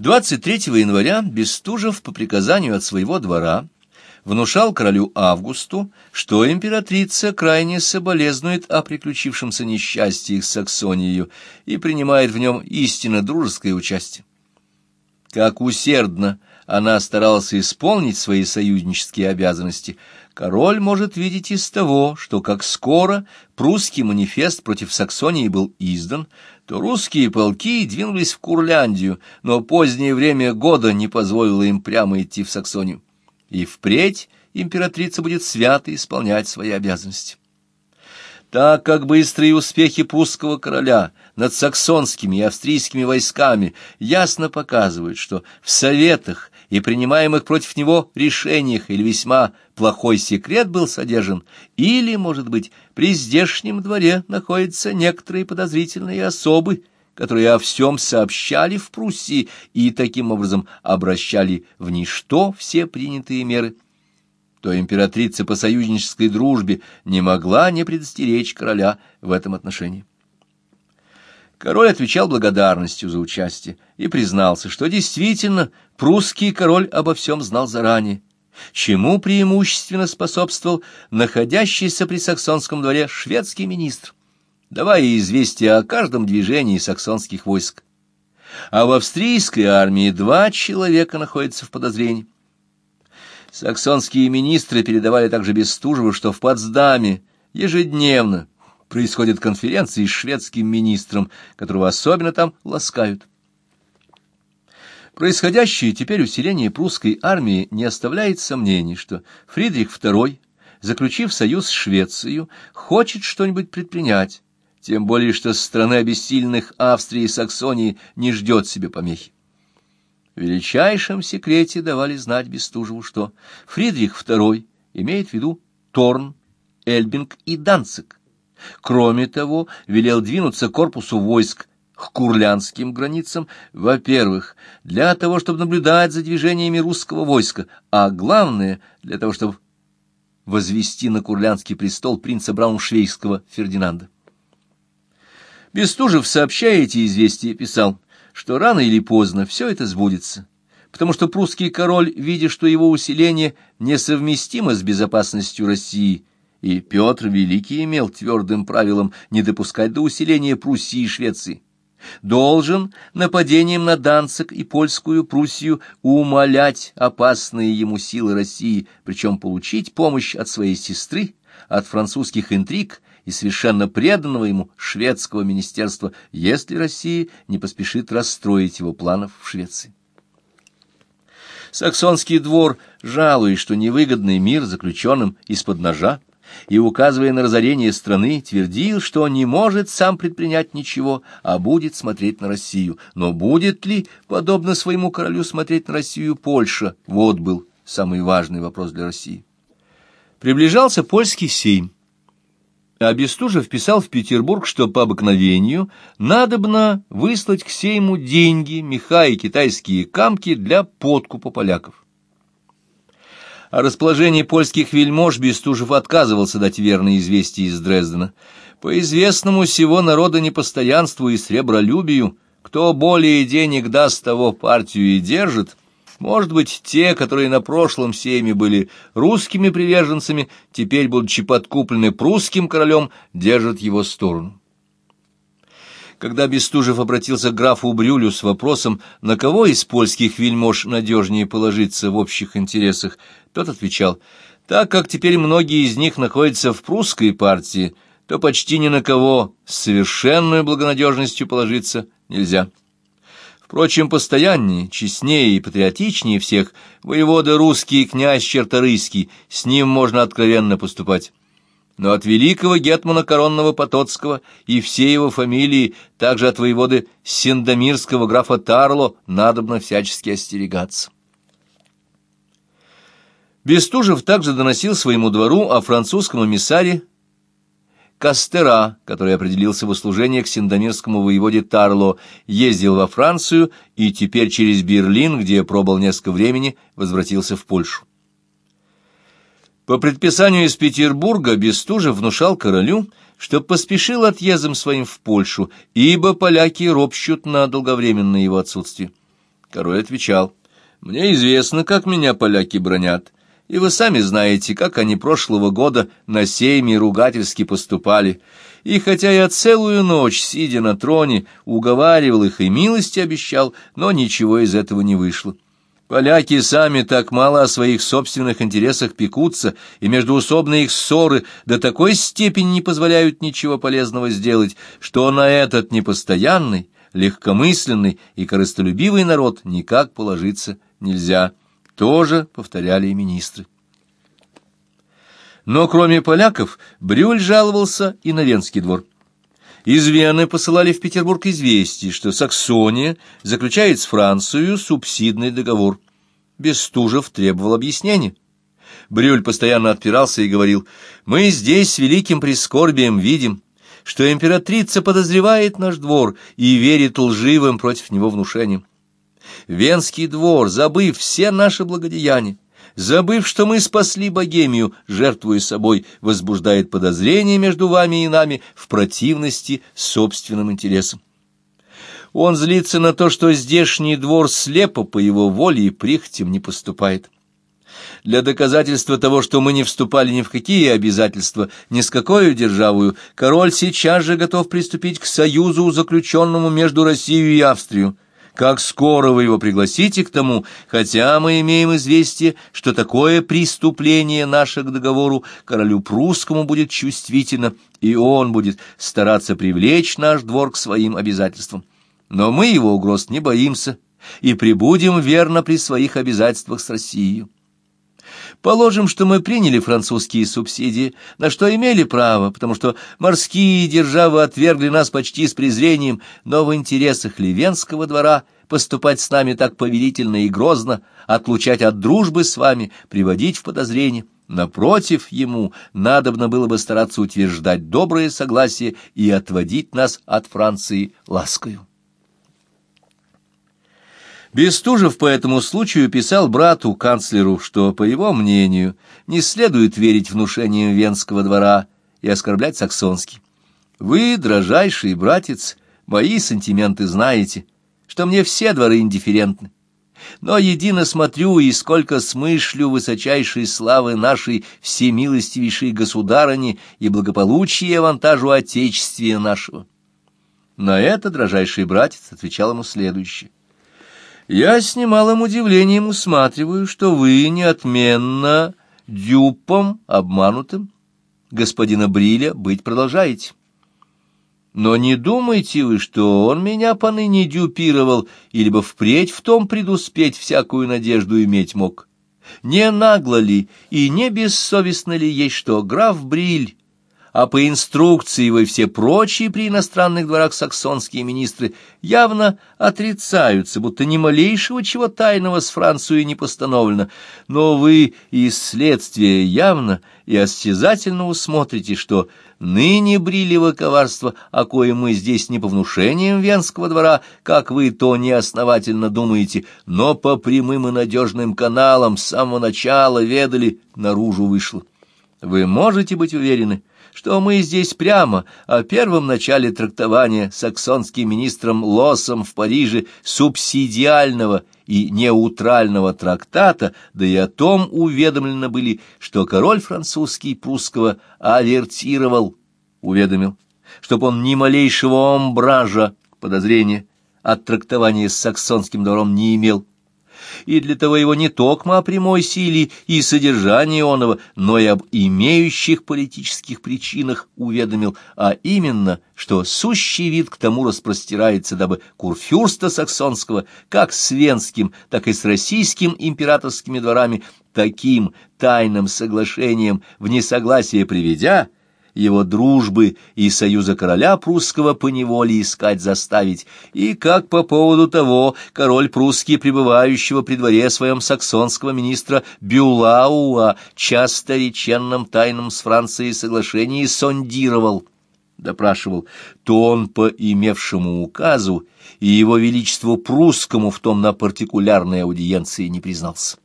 23 января Бестужев по приказанию от своего двора внушал королю Августу, что императрица крайне соболезнует о приключившемся несчастье с Саксонией и принимает в нем истинно дружеское участие. Как усердно она старалась исполнить свои союзнические обязанности, король может видеть из того, что как скоро прусский манифест против Саксонии был издан, то русские полки двинулись в Курляндию, но позднее время года не позволило им прямо идти в Саксонию и впредь императрица будет свято исполнять свои обязанности. Так как быстрые успехи прусского короля над саксонскими и австрийскими войсками ясно показывают, что в советах и принимаемых против него решениях или весьма плохой секрет был содержан, или, может быть, при здешнем дворе находятся некоторые подозрительные особы, которые о всем сообщали в Пруссии и таким образом обращали в ничто все принятые меры, то императрица по союзнической дружбе не могла не предостеречь короля в этом отношении. Король отвечал благодарностью за участие и признался, что действительно прусский король обо всем знал заранее, чему преимущественно способствовал находящийся при саксонском дворе шведский министр давая известия о каждом движении саксонских войск. А в австрийской армии два человека находятся в подозрении. Саксонские министры передавали также Бестужеву, что в Потсдаме ежедневно происходят конференции с шведским министром, которого особенно там ласкают. Происходящее теперь усиление прусской армии не оставляет сомнений, что Фридрих II, заключив союз с Швецией, хочет что-нибудь предпринять, тем более что со стороны обессильных Австрии и Саксонии не ждет себе помехи. В величайшем секрете давали знать Бестужеву, что Фридрих II имеет в виду Торн, Эльбинг и Данцик. Кроме того, велел двинуться корпусу войск к курлянским границам, во-первых, для того, чтобы наблюдать за движениями русского войска, а главное, для того, чтобы возвести на курлянский престол принца Брауншвейгского Фердинанда. Бестужев, сообщая эти известия, писал, что рано или поздно все это сбудется, потому что прусский король, видя, что его усиление несовместимо с безопасностью России, и Петр Великий имел твердым правилом не допускать до усиления Пруссии и Швеции, должен нападением на Данцик и польскую Пруссию умолять опасные ему силы России, причем получить помощь от своей сестры, от французских интриг и совершенно преданного ему шведского министерства, если Россия не поспешит расстроить его планов в Швеции. Саксонский двор, жалуясь, что невыгодный мир заключенным из-под ножа, и, указывая на разорение страны, твердил, что не может сам предпринять ничего, а будет смотреть на Россию. Но будет ли, подобно своему королю, смотреть на Россию Польша? Вот был самый важный вопрос для России. Приближался польский сейм а Бестужев писал в Петербург, что по обыкновению надобно выслать к сейму деньги, меха и китайские камки для подкупа поляков. О расположении польских вельмож Бестужев отказывался дать верные известия из Дрездена. По известному всего народа непостоянству и сребролюбию, кто более денег даст, того партию и держит, может быть, те, которые на прошлом сейме были русскими приверженцами, теперь, будучи подкуплены прусским королем, держат его сторону. Когда Бестужев обратился к графу Брюлю с вопросом, на кого из польских вельмож надежнее положиться в общих интересах, тот отвечал, так как теперь многие из них находятся в прусской партии, то почти ни на кого с совершенной благонадежностью положиться нельзя. Впрочем, постояннее, честнее и патриотичнее всех воевода русский князь Черторыйский, с ним можно откровенно поступать. Но от великого гетмана коронного Потоцкого и всей его фамилии, также от воеводы Сендомирского графа Тарло, надобно всячески остерегаться. Бестужев также доносил своему двору о французском эмиссаре Кастера, который определился в услужение к синдомирскому воеводе Тарло, ездил во Францию и теперь через Берлин, где пробыл несколько времени, возвратился в Польшу. По предписанию из Петербурга Бестужев внушал королю, что поспешил отъездом своим в Польшу, ибо поляки ропщут на долговременное его отсутствие. Король отвечал, «Мне известно, как меня поляки бронят, и вы сами знаете, как они прошлого года на сейме ругательски поступали. И хотя я целую ночь, сидя на троне, уговаривал их и милости обещал, но ничего из этого не вышло». Поляки сами так мало о своих собственных интересах пекутся, и междуусобные их ссоры до такой степени не позволяют ничего полезного сделать, что на этот непостоянный, легкомысленный и корыстолюбивый народ никак положиться нельзя. Тоже повторяли и министры. Но кроме поляков, Брюль жаловался и на Венский двор. Из Вены посылали в Петербург известие, что Саксония заключает с Францией субсидный договор. Бестужев требовал объяснения. Брюль постоянно отпирался и говорил, «Мы здесь с великим прискорбием видим, что императрица подозревает наш двор и верит лживым против него внушениям. Венский двор, забыв все наши благодеяния, забыв, что мы спасли Богемию, жертвуя собой, возбуждает подозрение между вами и нами в противности собственным интересам. Он злится на то, что здешний двор слепо по его воле и прихотям не поступает. Для доказательства того, что мы не вступали ни в какие обязательства, ни с какой державою, король сейчас же готов приступить к союзу, заключенному между Россией и Австрией. Как скоро вы его пригласите к тому, хотя мы имеем известие, что такое преступление наше к договору королю прусскому будет чувствительно, и он будет стараться привлечь наш двор к своим обязательствам. Но мы его угроз не боимся и прибудем верно при своих обязательствах с Россией. Положим, что мы приняли французские субсидии, на что имели право, потому что морские державы отвергли нас почти с презрением, но в интересах Ливенского двора поступать с нами так повелительно и грозно, отлучать от дружбы с вами, приводить в подозрение. Напротив, ему надобно было бы стараться утверждать доброе согласие и отводить нас от Франции ласкою. Бестужев по этому случаю писал брату, канцлеру, что, по его мнению, не следует верить внушениям Венского двора и оскорблять саксонский. Вы, дрожайший братец, мои сантименты знаете, что мне все дворы индифферентны. Но едино смотрю, и сколько смышлю высочайшей славы нашей всемилостивейшей государыни и благополучия авантажу Отечествия нашего. На это дрожайший братец отвечал ему следующее. Я с немалым удивлением усматриваю, что вы неотменно дюпом обманутым господина Бриля быть продолжаете. Но не думайте вы, что он меня поныне дюпировал, или бы впредь в том предуспеть всякую надежду иметь мог. Не нагло ли и не бессовестно ли есть, что граф Бриль а по инструкции вы все прочие при иностранных дворах саксонские министры явно отрицаются, будто ни малейшего чего тайного с Францией не постановлено, но вы из следствия явно и осязательно усмотрите, что ныне брилево коварство, о коем мы здесь не по внушениям Венского двора, как вы то неосновательно думаете, но по прямым и надежным каналам с самого начала ведали, наружу вышло. Вы можете быть уверены, что мы здесь прямо о первом начале трактования саксонским министром Лосом в Париже субсидиального и неутрального трактата, да и о том уведомлены были, что король французский прусского авертировал, уведомил, чтоб он ни малейшего омбража, подозрения, от трактования с саксонским двором не имел, и для того его не токмо о прямой силе и содержании оного, но и об имеющих политических причинах уведомил, а именно, что сущий вид к тому распростирается, дабы курфюрста саксонского, как с венским, так и с российским императорскими дворами, таким тайным соглашением в несогласие приведя, его дружбы и союза короля прусского поневоле искать заставить, и как по поводу того король прусский, пребывающего при дворе своем саксонского министра Бюлауа, часто реченным тайным с Францией соглашении сондировал, допрашивал, то он по имевшему указу и его величеству прусскому в том на партикулярной аудиенции не признался.